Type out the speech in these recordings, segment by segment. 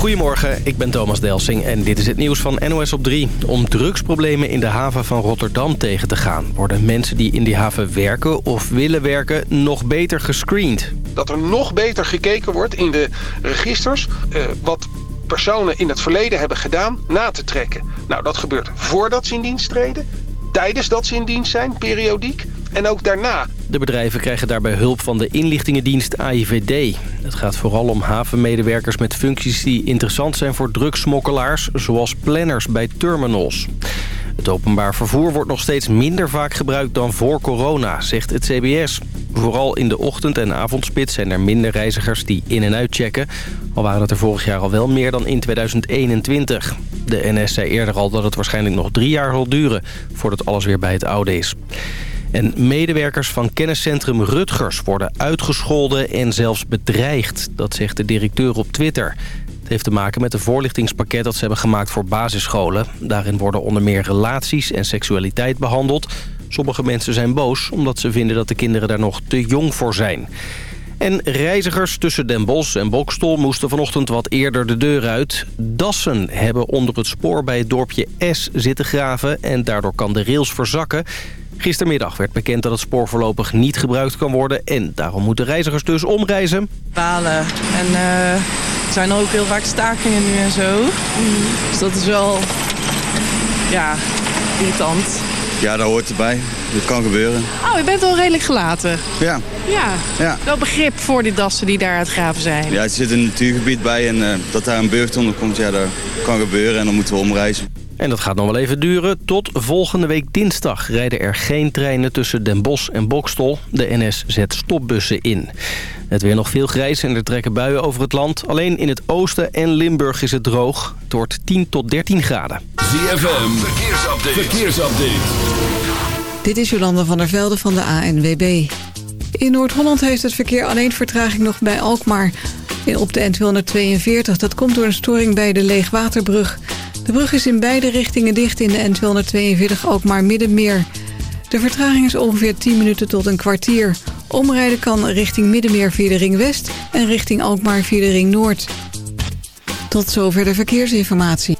Goedemorgen, ik ben Thomas Delsing en dit is het nieuws van NOS op 3. Om drugsproblemen in de haven van Rotterdam tegen te gaan... worden mensen die in die haven werken of willen werken nog beter gescreend. Dat er nog beter gekeken wordt in de registers... Uh, wat personen in het verleden hebben gedaan, na te trekken. Nou, dat gebeurt voordat ze in dienst treden, tijdens dat ze in dienst zijn, periodiek en ook daarna. De bedrijven krijgen daarbij hulp van de inlichtingendienst AIVD. Het gaat vooral om havenmedewerkers met functies die interessant zijn voor drugsmokkelaars... zoals planners bij terminals. Het openbaar vervoer wordt nog steeds minder vaak gebruikt dan voor corona, zegt het CBS. Vooral in de ochtend- en avondspits zijn er minder reizigers die in- en uitchecken. Al waren het er vorig jaar al wel meer dan in 2021. De NS zei eerder al dat het waarschijnlijk nog drie jaar zal duren... voordat alles weer bij het oude is. En medewerkers van kenniscentrum Rutgers worden uitgescholden en zelfs bedreigd. Dat zegt de directeur op Twitter. Het heeft te maken met een voorlichtingspakket dat ze hebben gemaakt voor basisscholen. Daarin worden onder meer relaties en seksualiteit behandeld. Sommige mensen zijn boos omdat ze vinden dat de kinderen daar nog te jong voor zijn. En reizigers tussen Den Bosch en Bokstol moesten vanochtend wat eerder de deur uit. Dassen hebben onder het spoor bij het dorpje S zitten graven en daardoor kan de rails verzakken. Gistermiddag werd bekend dat het spoor voorlopig niet gebruikt kan worden... en daarom moeten reizigers dus omreizen. Balen. En uh, er zijn ook heel vaak stakingen nu en zo. Dus dat is wel, ja, irritant. Ja, dat hoort erbij. Dit kan gebeuren. Oh, je bent al redelijk gelaten. Ja. Ja. ja. Wel begrip voor die dassen die daar uitgraven zijn. Ja, er zit een natuurgebied bij en uh, dat daar een burcht onder komt, ja, dat kan gebeuren en dan moeten we omreizen. En dat gaat nog wel even duren. Tot volgende week dinsdag rijden er geen treinen tussen Den Bosch en Bokstol. De NS zet stopbussen in. Het weer nog veel grijs en er trekken buien over het land. Alleen in het oosten en Limburg is het droog. Het wordt 10 tot 13 graden. ZFM, verkeersupdate. verkeersupdate. Dit is Jolanda van der Velde van de ANWB. In Noord-Holland heeft het verkeer alleen vertraging nog bij Alkmaar. Op de N242. Dat komt door een storing bij de Leegwaterbrug... De brug is in beide richtingen dicht in de N242 ook maar Middenmeer. De vertraging is ongeveer 10 minuten tot een kwartier. Omrijden kan richting Middenmeer via de Ring West en richting Alkmaar via de Ring Noord. Tot zover de verkeersinformatie.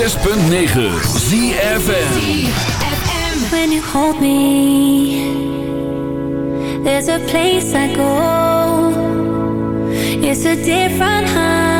106.9 ZFM When you hold me There's a place I go. It's a different high.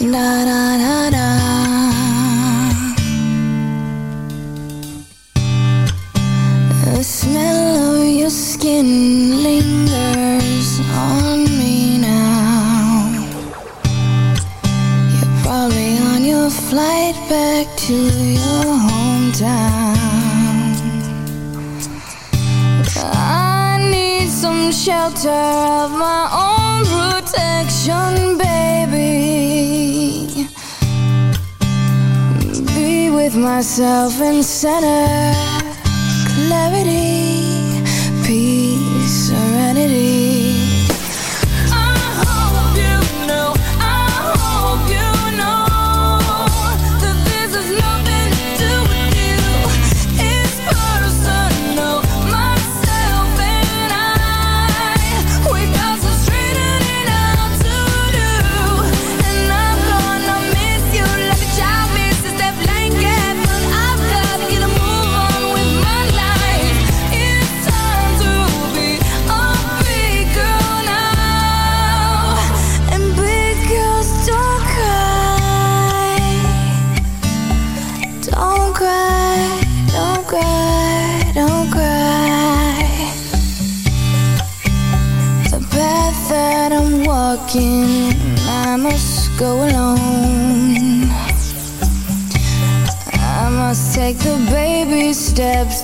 na na na na. Self and center. Clarity.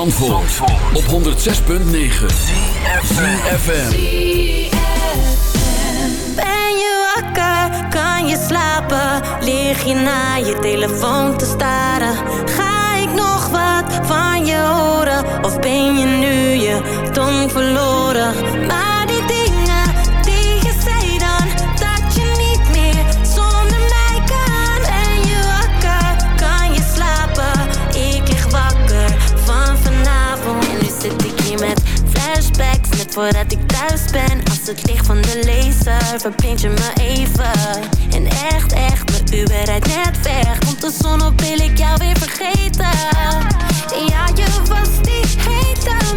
Van Zandvoort, op 106.9 CFFM Ben je wakker? Kan je slapen? Lig je naar je telefoon te staren? Ga ik nog wat van je horen? Of ben je nu je tong verloren? Voordat ik thuis ben Als het licht van de laser Verblind je me even. En echt, echt, mijn Uber rijdt net weg. Komt de zon op, wil ik jou weer vergeten. Ja, je was die hete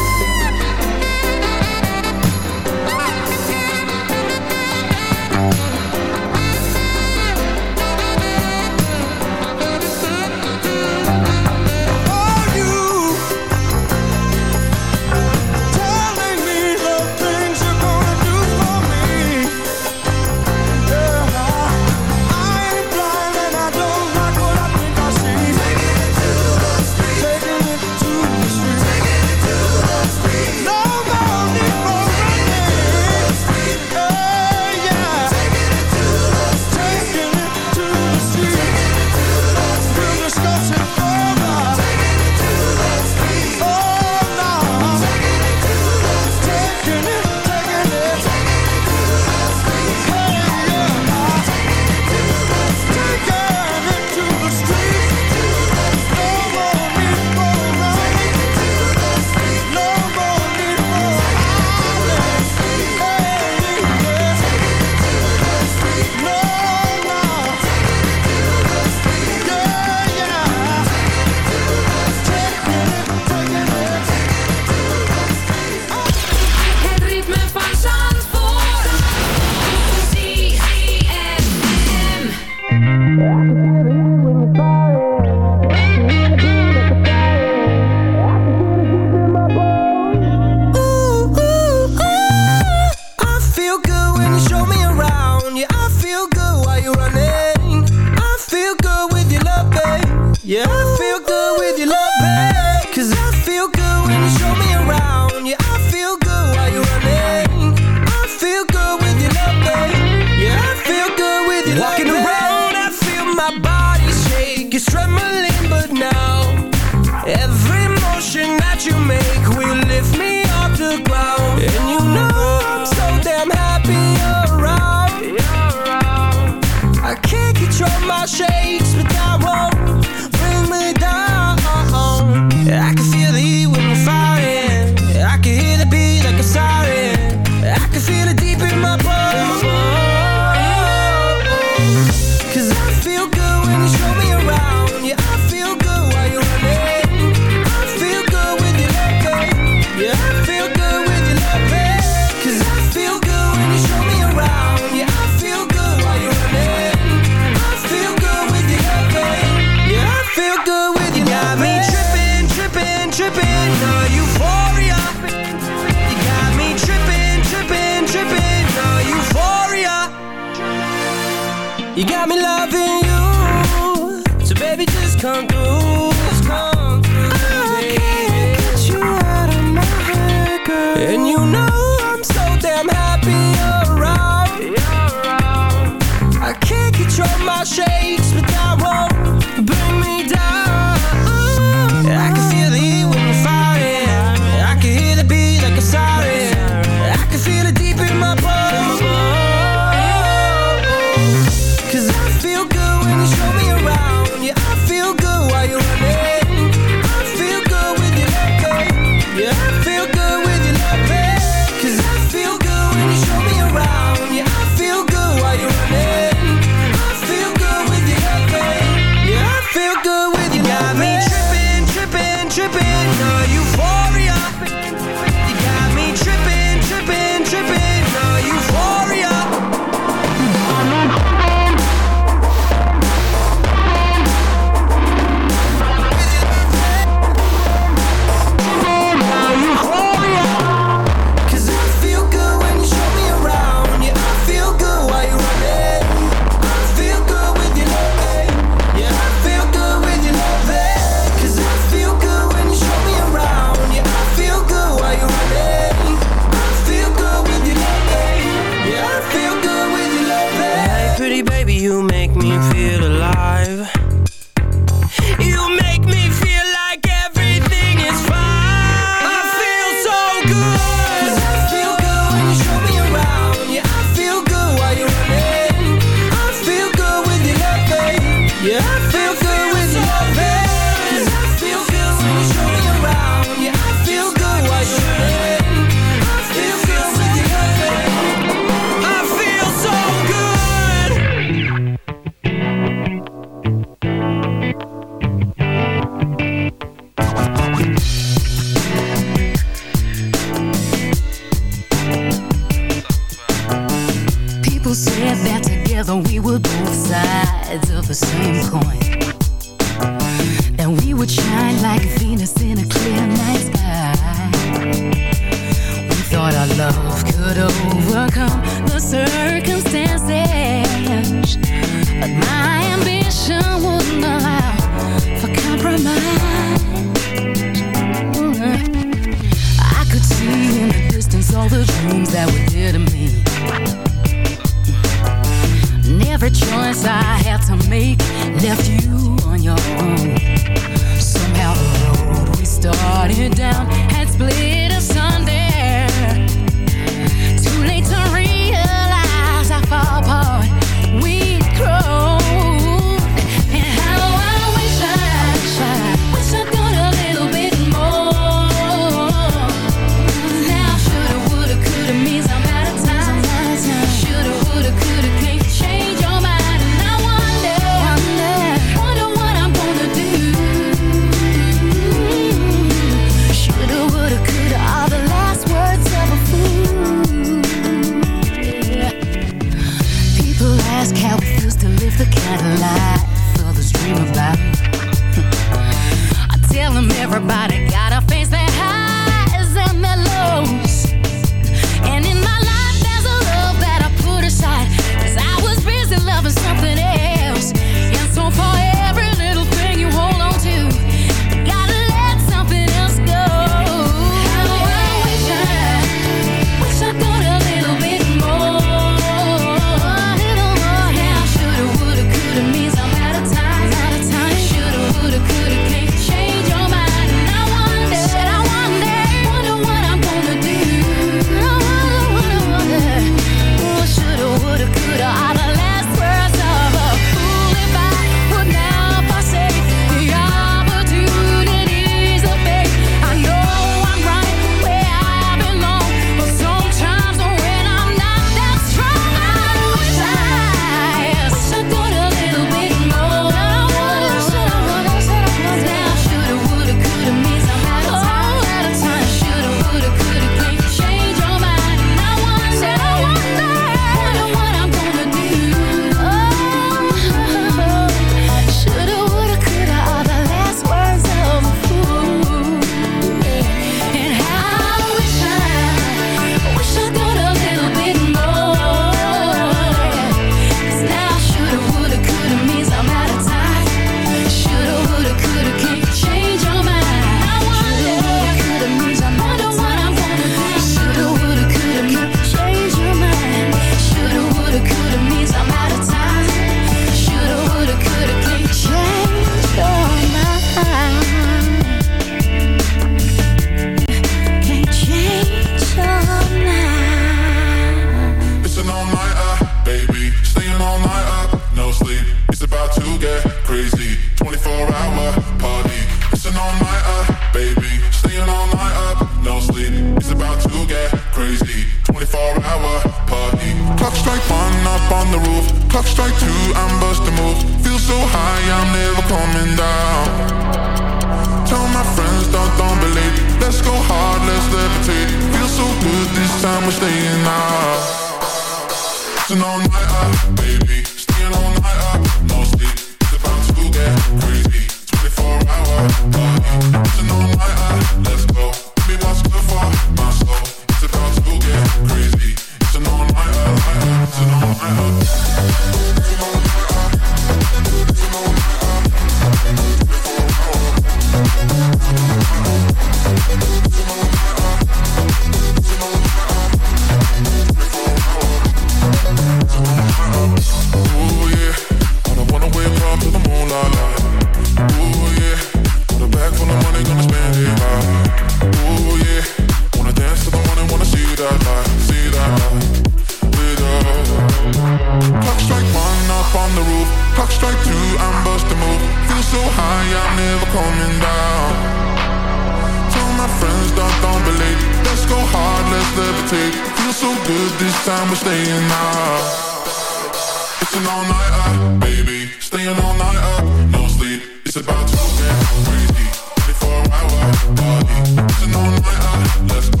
It's an all-nighter, baby. Staying all night no sleep. It's about to get crazy. 24 hour party. It's an all-nighter, let's go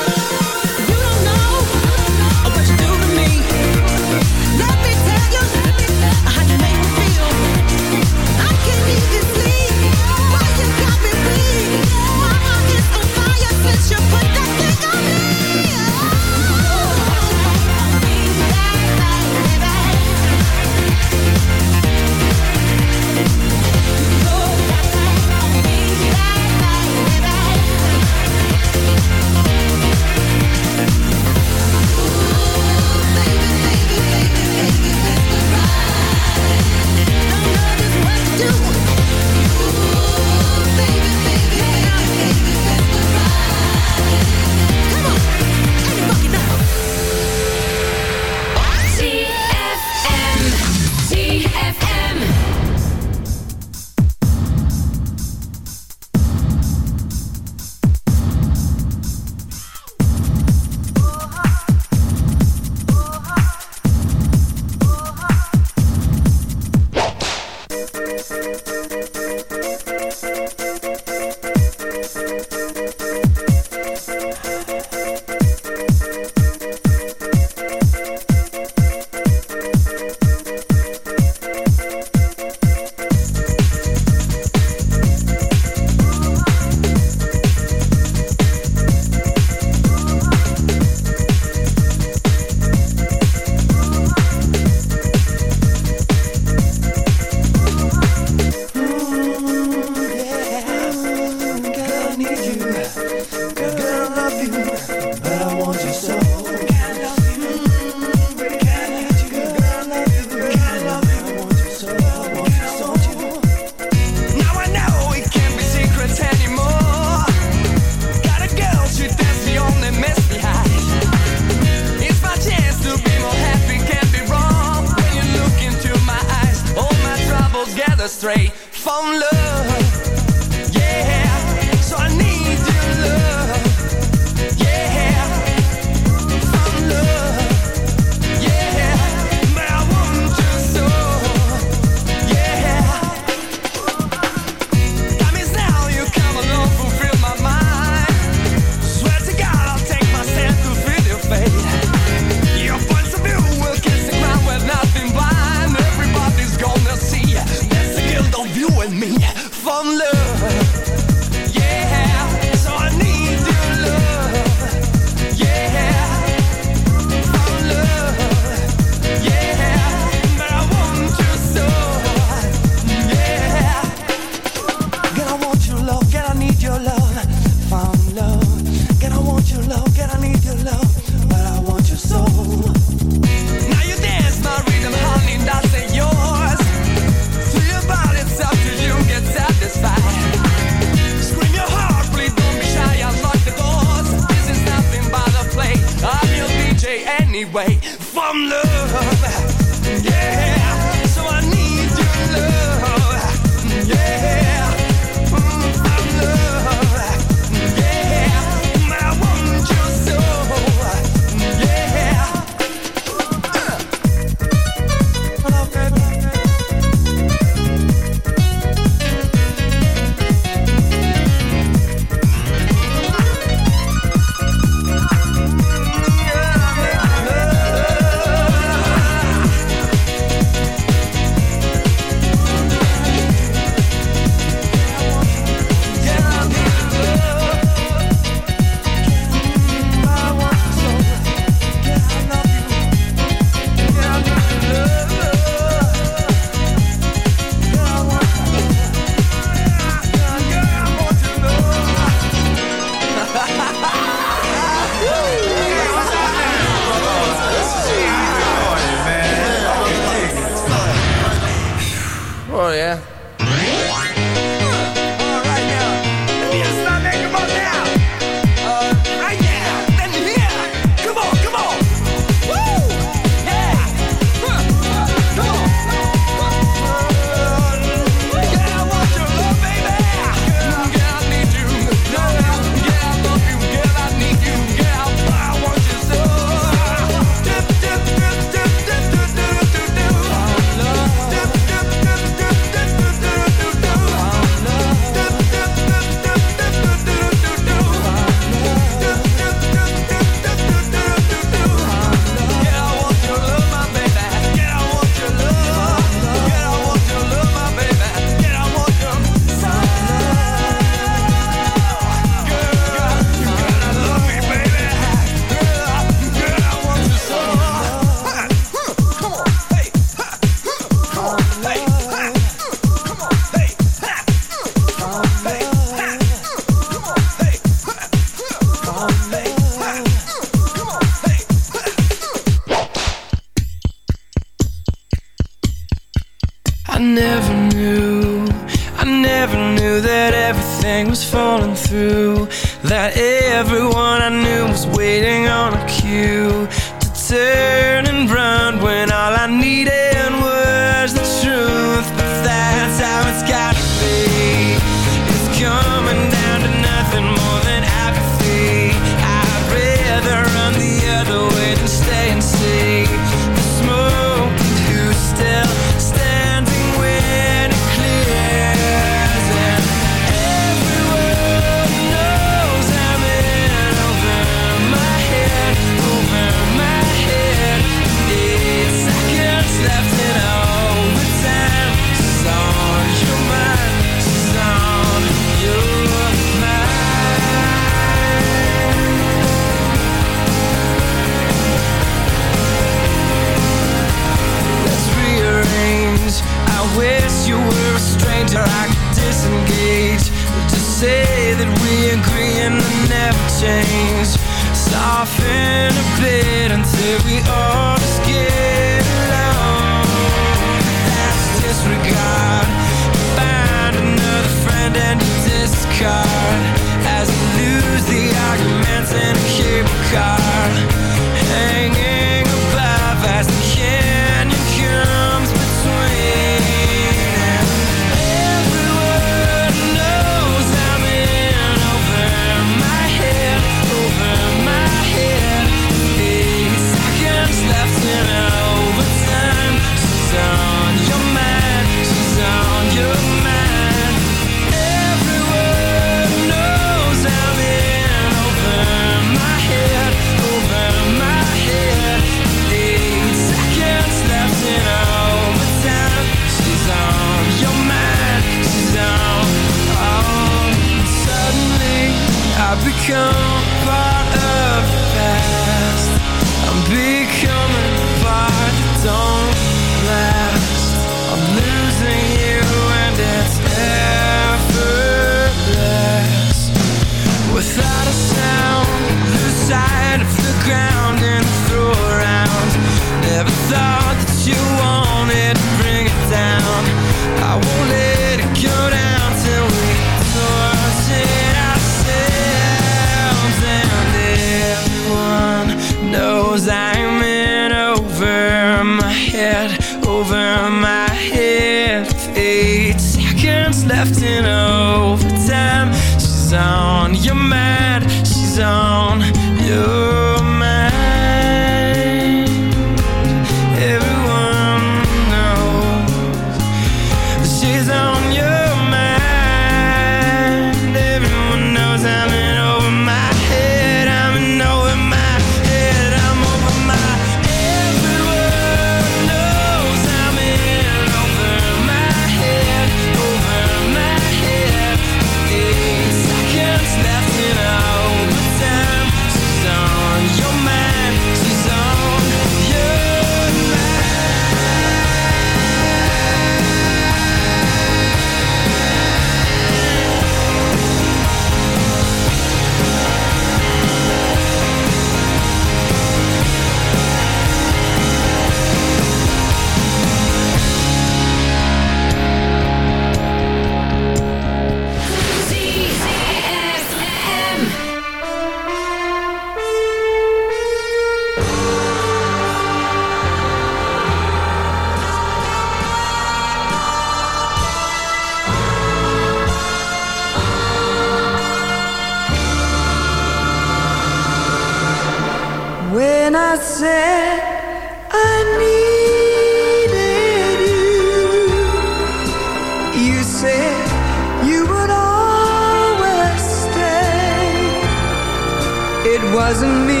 doesn't mean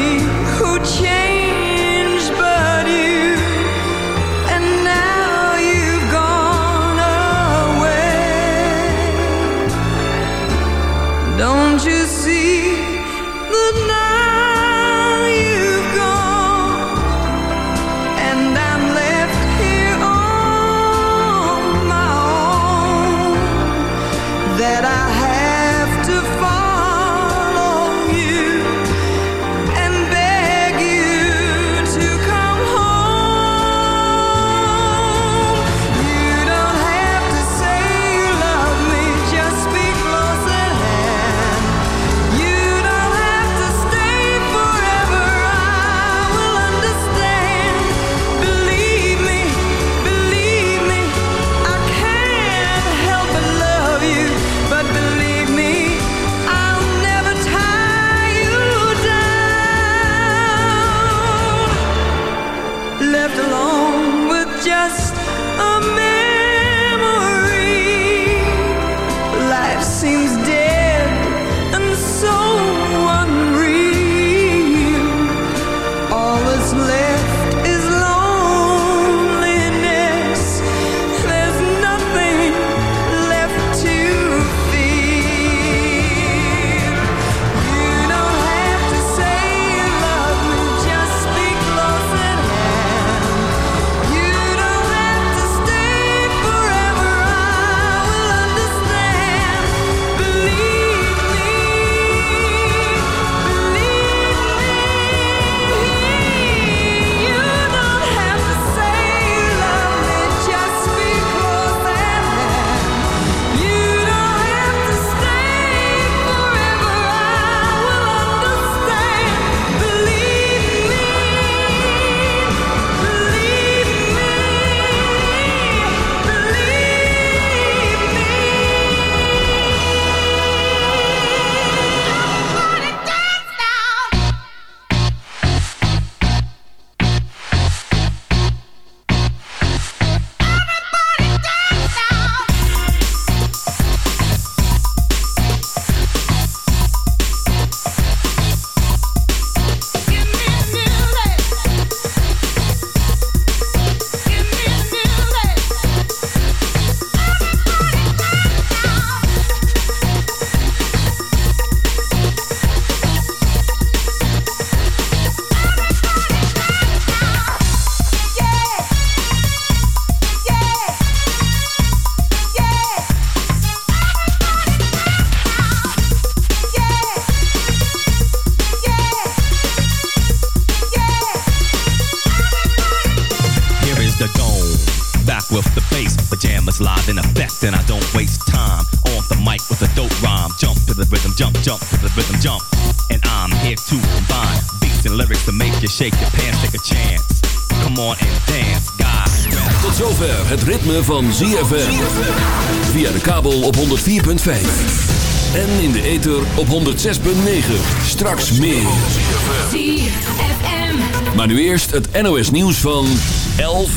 shake your pants, take a chance. Come on and dance, Tot zover het ritme van ZFM. Via de kabel op 104.5. En in de ether op 106.9. Straks meer. ZFM. Maar nu eerst het NOS nieuws van 11